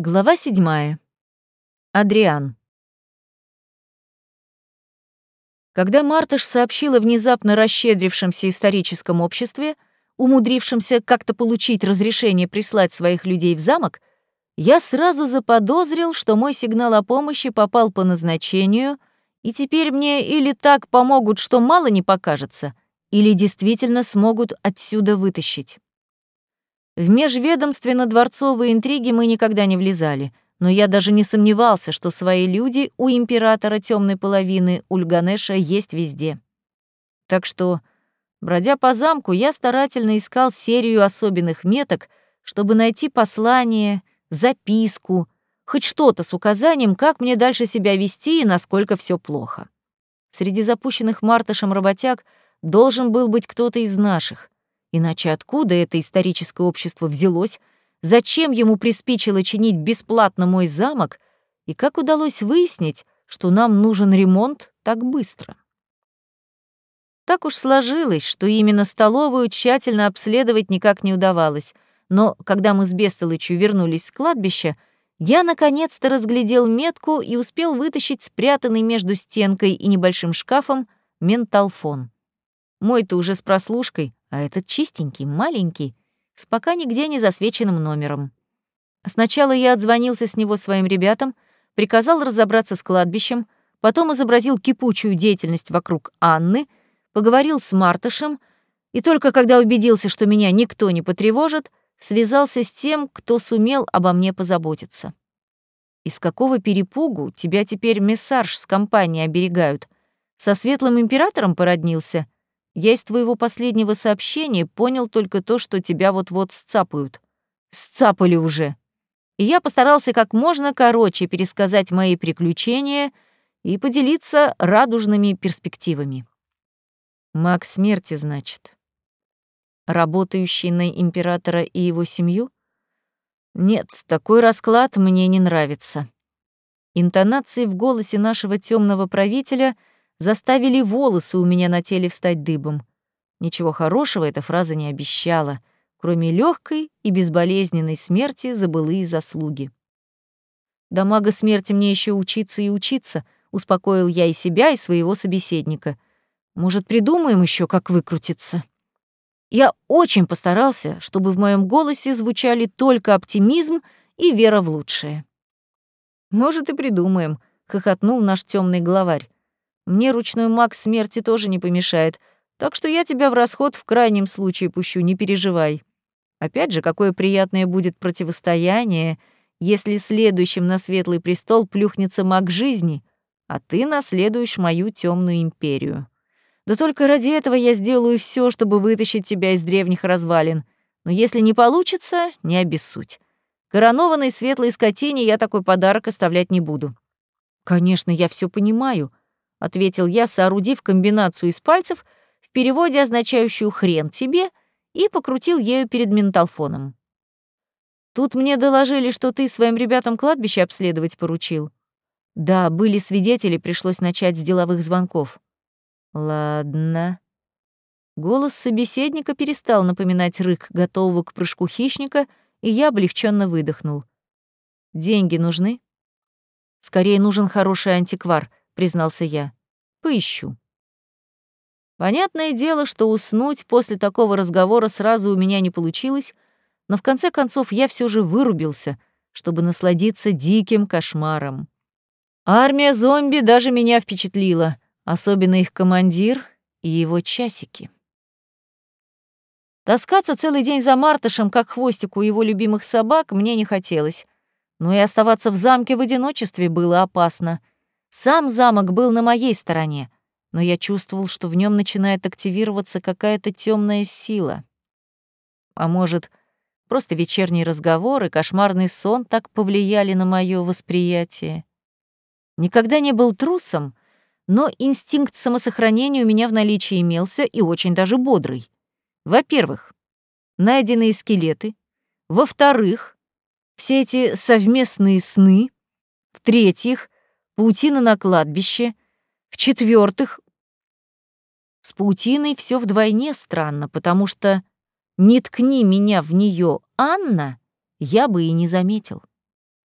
Глава седьмая. Адриан. Когда Мартыш сообщила внезапно расщедрившемся историческом обществе, умудрившемся как-то получить разрешение прислать своих людей в замок, я сразу заподозрил, что мой сигнал о помощи попал по назначению, и теперь мне или так помогут, что мало не покажется, или действительно смогут отсюда вытащить. В межведомственно-дворцовые интриги мы никогда не влезали, но я даже не сомневался, что свои люди у императора темной половины Ульганеша есть везде. Так что, бродя по замку, я старательно искал серию особенных меток, чтобы найти послание, записку, хоть что-то с указанием, как мне дальше себя вести и насколько все плохо. Среди запущенных Мартышем работяг должен был быть кто-то из наших — Иначе откуда это историческое общество взялось? Зачем ему приспичило чинить бесплатно мой замок? И как удалось выяснить, что нам нужен ремонт так быстро? Так уж сложилось, что именно столовую тщательно обследовать никак не удавалось. Но когда мы с Бестолычью вернулись с кладбища, я наконец-то разглядел метку и успел вытащить спрятанный между стенкой и небольшим шкафом менталфон. Мой-то уже с прослушкой, а этот чистенький, маленький, с пока нигде не засвеченным номером. Сначала я отзвонился с него своим ребятам, приказал разобраться с кладбищем, потом изобразил кипучую деятельность вокруг Анны, поговорил с Мартышем, и только когда убедился, что меня никто не потревожит, связался с тем, кто сумел обо мне позаботиться. Из какого перепугу тебя теперь мессарж с компанией оберегают? Со светлым императором породнился — я из твоего последнего сообщения понял только то, что тебя вот-вот сцапают. Сцапали уже. И я постарался как можно короче пересказать мои приключения и поделиться радужными перспективами. Маг смерти, значит. Работающий на императора и его семью? Нет, такой расклад мне не нравится. Интонации в голосе нашего темного правителя — заставили волосы у меня на теле встать дыбом. Ничего хорошего эта фраза не обещала, кроме легкой и безболезненной смерти за былые заслуги. До мага смерти мне еще учиться и учиться, успокоил я и себя, и своего собеседника. Может, придумаем еще, как выкрутиться? Я очень постарался, чтобы в моем голосе звучали только оптимизм и вера в лучшее. Может, и придумаем, хохотнул наш темный главарь. Мне ручной маг смерти тоже не помешает, так что я тебя в расход в крайнем случае пущу, не переживай. Опять же, какое приятное будет противостояние, если следующим на светлый престол плюхнется маг жизни, а ты наследуешь мою темную империю. Да только ради этого я сделаю все, чтобы вытащить тебя из древних развалин. Но если не получится, не обессудь. Коронованной светлой скотине я такой подарок оставлять не буду. Конечно, я все понимаю, — ответил я, соорудив комбинацию из пальцев, в переводе означающую «хрен тебе», и покрутил ею перед менталфоном. «Тут мне доложили, что ты своим ребятам кладбище обследовать поручил». «Да, были свидетели, пришлось начать с деловых звонков». «Ладно». Голос собеседника перестал напоминать рык готового к прыжку хищника, и я облегченно выдохнул. «Деньги нужны?» «Скорее нужен хороший антиквар», признался я. Поищу. Понятное дело, что уснуть после такого разговора сразу у меня не получилось, но в конце концов я все же вырубился, чтобы насладиться диким кошмаром. Армия зомби даже меня впечатлила, особенно их командир и его часики. Таскаться целый день за Мартышем, как хвостик у его любимых собак, мне не хотелось. Но и оставаться в замке в одиночестве было опасно — сам замок был на моей стороне, но я чувствовал, что в нем начинает активироваться какая-то темная сила. А может, просто вечерний разговор и кошмарный сон так повлияли на мое восприятие. Никогда не был трусом, но инстинкт самосохранения у меня в наличии имелся и очень даже бодрый. Во-первых, найденные скелеты. Во-вторых, все эти совместные сны. В-третьих, паутина на кладбище. В-четвертых, с паутиной все вдвойне странно, потому что не ткни меня в нее, Анна, я бы и не заметил.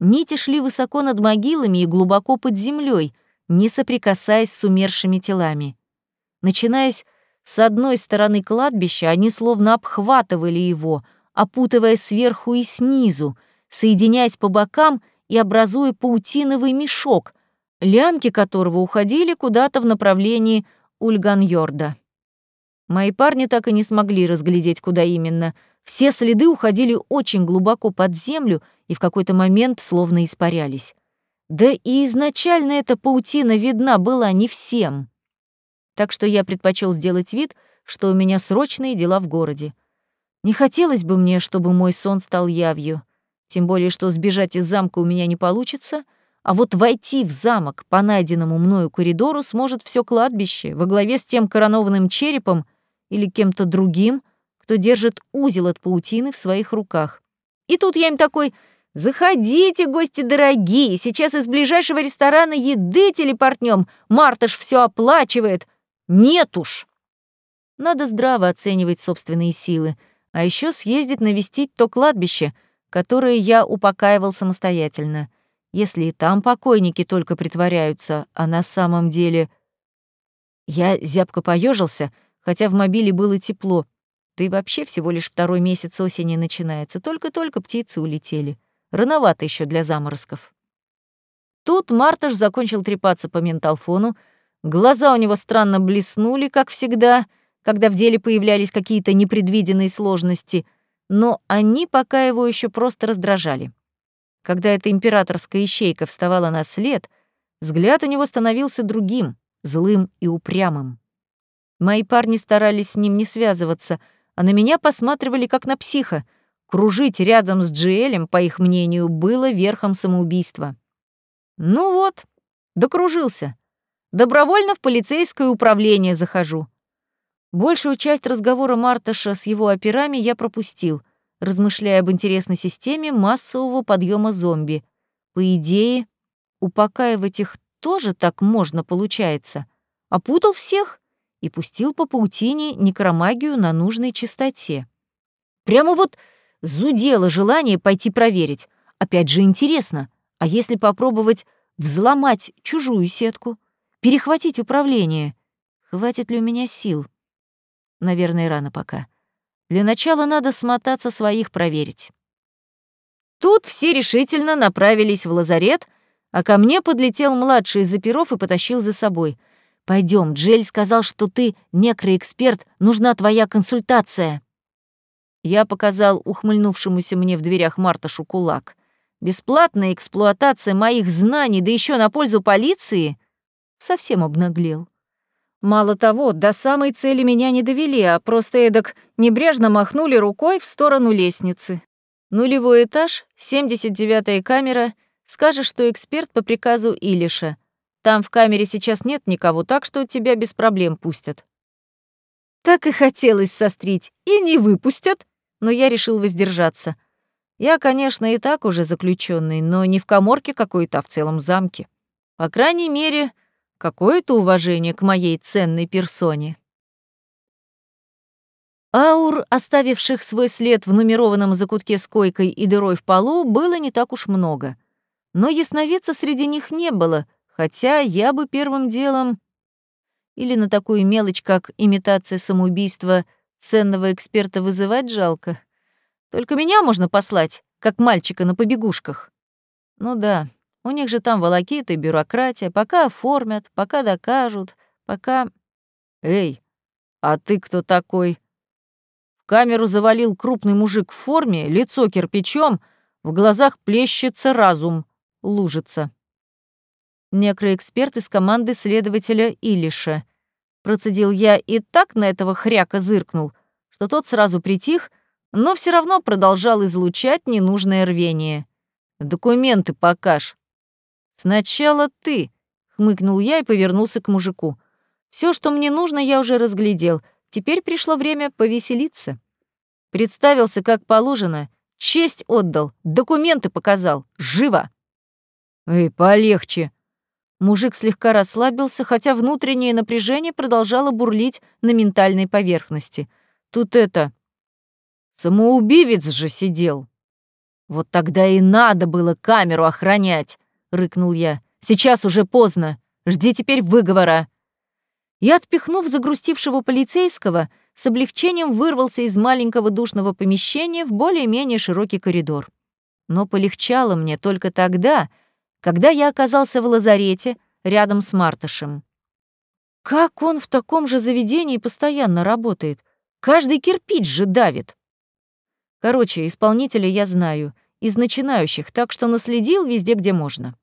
Нити шли высоко над могилами и глубоко под землей, не соприкасаясь с умершими телами. Начинаясь с одной стороны кладбища, они словно обхватывали его, опутывая сверху и снизу, соединяясь по бокам и образуя паутиновый мешок, лямки которого уходили куда-то в направлении Ульганьорда. Мои парни так и не смогли разглядеть, куда именно. Все следы уходили очень глубоко под землю и в какой-то момент словно испарялись. Да и изначально эта паутина видна была не всем. Так что я предпочел сделать вид, что у меня срочные дела в городе. Не хотелось бы мне, чтобы мой сон стал явью. Тем более, что сбежать из замка у меня не получится, а вот войти в замок по найденному мною коридору сможет все кладбище во главе с тем коронованным черепом или кем-то другим, кто держит узел от паутины в своих руках. И тут я им такой «Заходите, гости дорогие, сейчас из ближайшего ресторана еды телепортнем, Мартыш все оплачивает». Нет уж. Надо здраво оценивать собственные силы, а еще съездить навестить то кладбище, которое я упокаивал самостоятельно. Если и там покойники только притворяются, а на самом деле... Я зябко поежился, хотя в мобиле было тепло. Да и вообще всего лишь второй месяц осени начинается, только-только птицы улетели. Рановато еще для заморозков. Тут Марташ закончил трепаться по менталфону, глаза у него странно блеснули, как всегда, когда в деле появлялись какие-то непредвиденные сложности, но они пока его еще просто раздражали. Когда эта императорская ищейка вставала на след, взгляд у него становился другим, злым и упрямым. Мои парни старались с ним не связываться, а на меня посматривали как на психа — Кружить рядом с Джиэлем, по их мнению, было верхом самоубийства. Ну вот, докружился. Добровольно в полицейское управление захожу. Большую часть разговора Марташа с его операми я пропустил, размышляя об интересной системе массового подъема зомби. По идее, упокаивать их тоже так можно, получается. Опутал всех и пустил по паутине некромагию на нужной частоте. Прямо вот зудело желание пойти проверить. Опять же интересно, а если попробовать взломать чужую сетку, перехватить управление? Хватит ли у меня сил? Наверное, рано пока. Для начала надо смотаться своих проверить. Тут все решительно направились в лазарет, а ко мне подлетел младший из оперов и потащил за собой. Пойдем, Джель сказал, что ты некроэксперт, нужна твоя консультация». Я показал ухмыльнувшемуся мне в дверях Марташу кулак. Бесплатная эксплуатация моих знаний, да еще на пользу полиции, совсем обнаглел. Мало того, до самой цели меня не довели, а просто эдак небрежно махнули рукой в сторону лестницы. Нулевой этаж, 79-я камера, скажешь, что эксперт по приказу Илиша. Там в камере сейчас нет никого, так что тебя без проблем пустят. Так и хотелось сострить, и не выпустят но я решил воздержаться. Я, конечно, и так уже заключенный, но не в коморке какой-то, а в целом замке. По крайней мере, какое-то уважение к моей ценной персоне. Аур, оставивших свой след в нумерованном закутке с койкой и дырой в полу, было не так уж много. Но ясновидца среди них не было, хотя я бы первым делом... Или на такую мелочь, как имитация самоубийства — Ценного эксперта вызывать жалко. Только меня можно послать, как мальчика на побегушках. Ну да, у них же там волокита и бюрократия. Пока оформят, пока докажут, пока... Эй, а ты кто такой? В камеру завалил крупный мужик в форме, лицо кирпичом, в глазах плещется разум, лужится. Некроэксперт из команды следователя Илиша. Процедил я и так на этого хряка зыркнул, что тот сразу притих, но все равно продолжал излучать ненужное рвение. «Документы покаж». «Сначала ты», — хмыкнул я и повернулся к мужику. Все, что мне нужно, я уже разглядел. Теперь пришло время повеселиться. Представился как положено, честь отдал, документы показал. Живо!» «Эй, полегче!» Мужик слегка расслабился, хотя внутреннее напряжение продолжало бурлить на ментальной поверхности. Тут это... Самоубивец же сидел. «Вот тогда и надо было камеру охранять», — рыкнул я. «Сейчас уже поздно. Жди теперь выговора». И, отпихнув загрустившего полицейского, с облегчением вырвался из маленького душного помещения в более-менее широкий коридор. Но полегчало мне только тогда, когда я оказался в лазарете рядом с Мартышем. Как он в таком же заведении постоянно работает? Каждый кирпич же давит. Короче, исполнителя я знаю, из начинающих, так что наследил везде, где можно.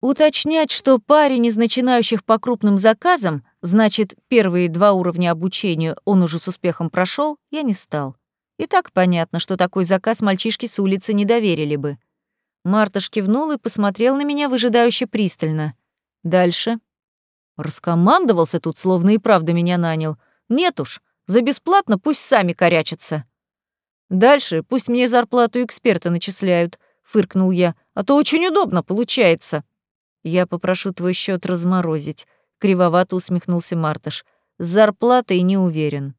Уточнять, что парень из начинающих по крупным заказам, значит, первые два уровня обучения он уже с успехом прошел, я не стал. И так понятно, что такой заказ мальчишки с улицы не доверили бы. Мартыш кивнул и посмотрел на меня выжидающе пристально. Дальше. Раскомандовался тут, словно и правда меня нанял. Нет уж, за бесплатно пусть сами корячатся. Дальше пусть мне зарплату эксперта начисляют, фыркнул я, а то очень удобно получается. «Я попрошу твой счет разморозить», — кривовато усмехнулся Мартыш. «С зарплатой не уверен».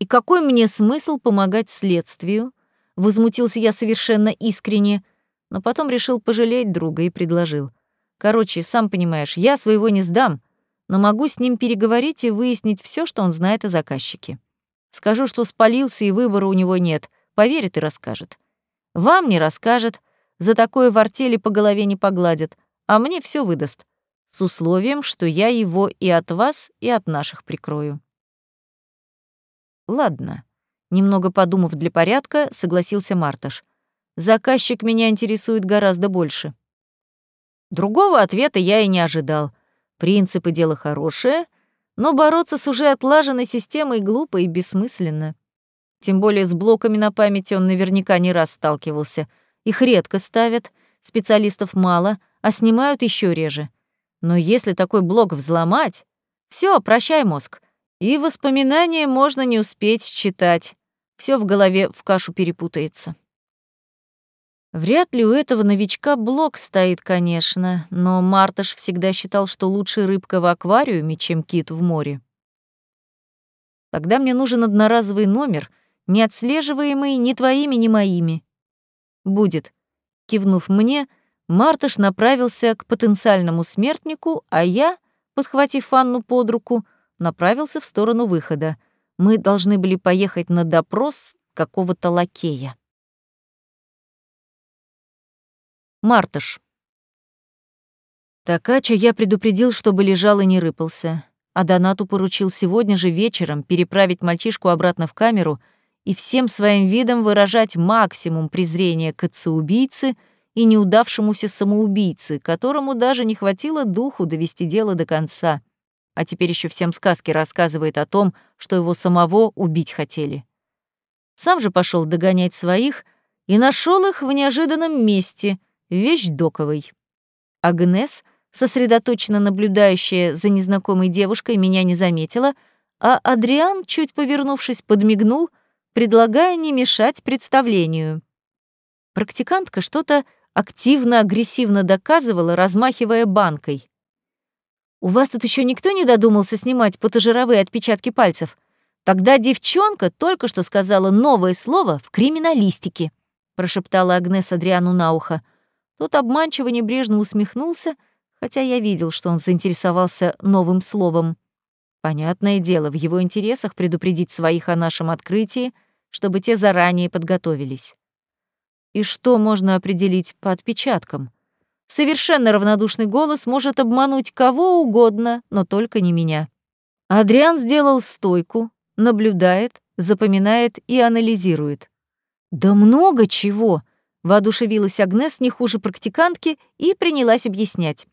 «И какой мне смысл помогать следствию?» Возмутился я совершенно искренне, но потом решил пожалеть друга и предложил. «Короче, сам понимаешь, я своего не сдам, но могу с ним переговорить и выяснить все, что он знает о заказчике. Скажу, что спалился и выбора у него нет, поверит и расскажет. Вам не расскажет, за такое в артели по голове не погладят, а мне все выдаст, с условием, что я его и от вас, и от наших прикрою. Ладно. Немного подумав для порядка, согласился Марташ. Заказчик меня интересует гораздо больше. Другого ответа я и не ожидал. Принципы — дело хорошее, но бороться с уже отлаженной системой глупо и бессмысленно. Тем более с блоками на памяти он наверняка не раз сталкивался. Их редко ставят, специалистов мало — а снимают еще реже. Но если такой блок взломать, все, прощай мозг. И воспоминания можно не успеть считать. Все в голове в кашу перепутается. Вряд ли у этого новичка блок стоит, конечно, но Мартыш всегда считал, что лучше рыбка в аквариуме, чем кит в море. Тогда мне нужен одноразовый номер, не отслеживаемый ни твоими, ни моими. Будет. Кивнув мне, — Мартыш направился к потенциальному смертнику, а я, подхватив Анну под руку, направился в сторону выхода. Мы должны были поехать на допрос какого-то лакея. Мартыш. Такача я предупредил, чтобы лежал и не рыпался, а Донату поручил сегодня же вечером переправить мальчишку обратно в камеру и всем своим видом выражать максимум презрения к отцу-убийце — и неудавшемуся самоубийце, которому даже не хватило духу довести дело до конца, а теперь еще всем сказки рассказывает о том, что его самого убить хотели. Сам же пошел догонять своих и нашел их в неожиданном месте, вещдоковой. Агнес, сосредоточенно наблюдающая за незнакомой девушкой, меня не заметила, а Адриан, чуть повернувшись, подмигнул, предлагая не мешать представлению. Практикантка что-то активно-агрессивно доказывала, размахивая банкой. «У вас тут еще никто не додумался снимать потажировые отпечатки пальцев? Тогда девчонка только что сказала новое слово в криминалистике», прошептала Агнес Адриану на ухо. Тот обманчиво небрежно усмехнулся, хотя я видел, что он заинтересовался новым словом. Понятное дело, в его интересах предупредить своих о нашем открытии, чтобы те заранее подготовились. И что можно определить по отпечаткам? Совершенно равнодушный голос может обмануть кого угодно, но только не меня. Адриан сделал стойку, наблюдает, запоминает и анализирует. «Да много чего!» — воодушевилась Агнес не хуже практикантки и принялась объяснять.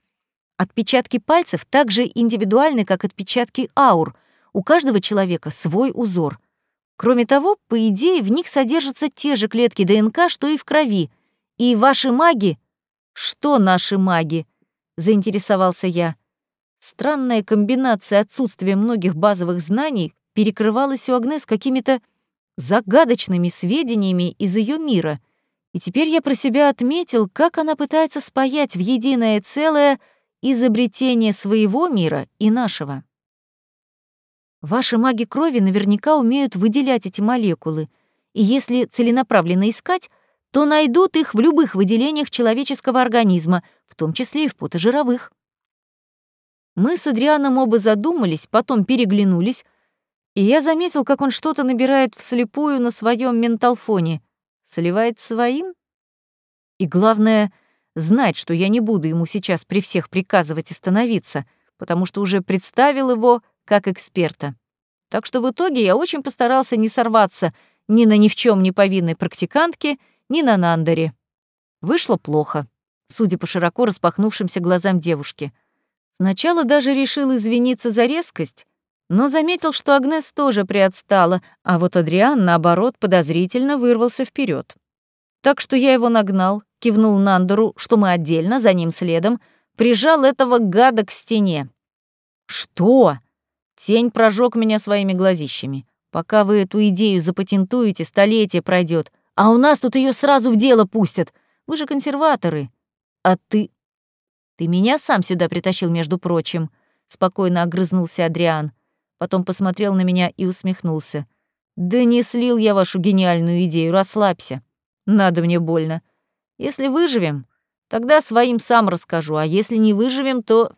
Отпечатки пальцев так же индивидуальны, как отпечатки аур. У каждого человека свой узор — Кроме того, по идее, в них содержатся те же клетки ДНК, что и в крови. И ваши маги... Что наши маги? Заинтересовался я. Странная комбинация отсутствия многих базовых знаний перекрывалась у Агнес какими-то загадочными сведениями из ее мира. И теперь я про себя отметил, как она пытается спаять в единое целое изобретение своего мира и нашего. Ваши маги крови наверняка умеют выделять эти молекулы, и если целенаправленно искать, то найдут их в любых выделениях человеческого организма, в том числе и в потожировых. Мы с Адрианом оба задумались, потом переглянулись, и я заметил, как он что-то набирает вслепую на своем менталфоне. Сливает своим? И главное, знать, что я не буду ему сейчас при всех приказывать остановиться, потому что уже представил его как эксперта. Так что в итоге я очень постарался не сорваться ни на ни в чем не повинной практикантке, ни на Нандере. Вышло плохо, судя по широко распахнувшимся глазам девушки. Сначала даже решил извиниться за резкость, но заметил, что Агнес тоже приотстала, а вот Адриан, наоборот, подозрительно вырвался вперед. Так что я его нагнал, кивнул Нандеру, что мы отдельно, за ним следом, прижал этого гада к стене. «Что?» Тень прожег меня своими глазищами. Пока вы эту идею запатентуете, столетие пройдет, а у нас тут ее сразу в дело пустят. Вы же консерваторы. А ты... Ты меня сам сюда притащил, между прочим. Спокойно огрызнулся Адриан. Потом посмотрел на меня и усмехнулся. Да не слил я вашу гениальную идею, расслабься. Надо мне больно. Если выживем, тогда своим сам расскажу, а если не выживем, то...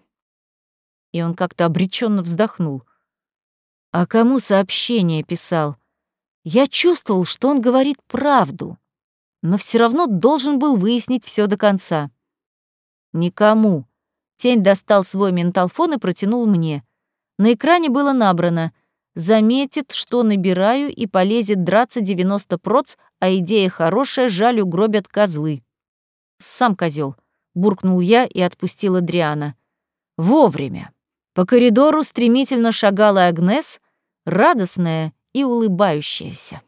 И он как-то обреченно вздохнул. А кому сообщение писал? Я чувствовал, что он говорит правду, но все равно должен был выяснить все до конца. Никому. Тень достал свой менталфон и протянул мне. На экране было набрано «Заметит, что набираю и полезет драться 90 проц, а идея хорошая, жаль, угробят козлы». «Сам козел, буркнул я и отпустил Адриана. Вовремя. По коридору стремительно шагала Агнес, радостная и улыбающаяся.